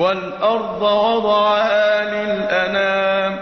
وَالْأَرْضَ وَضَعَهَا لِلْأَنَامِ.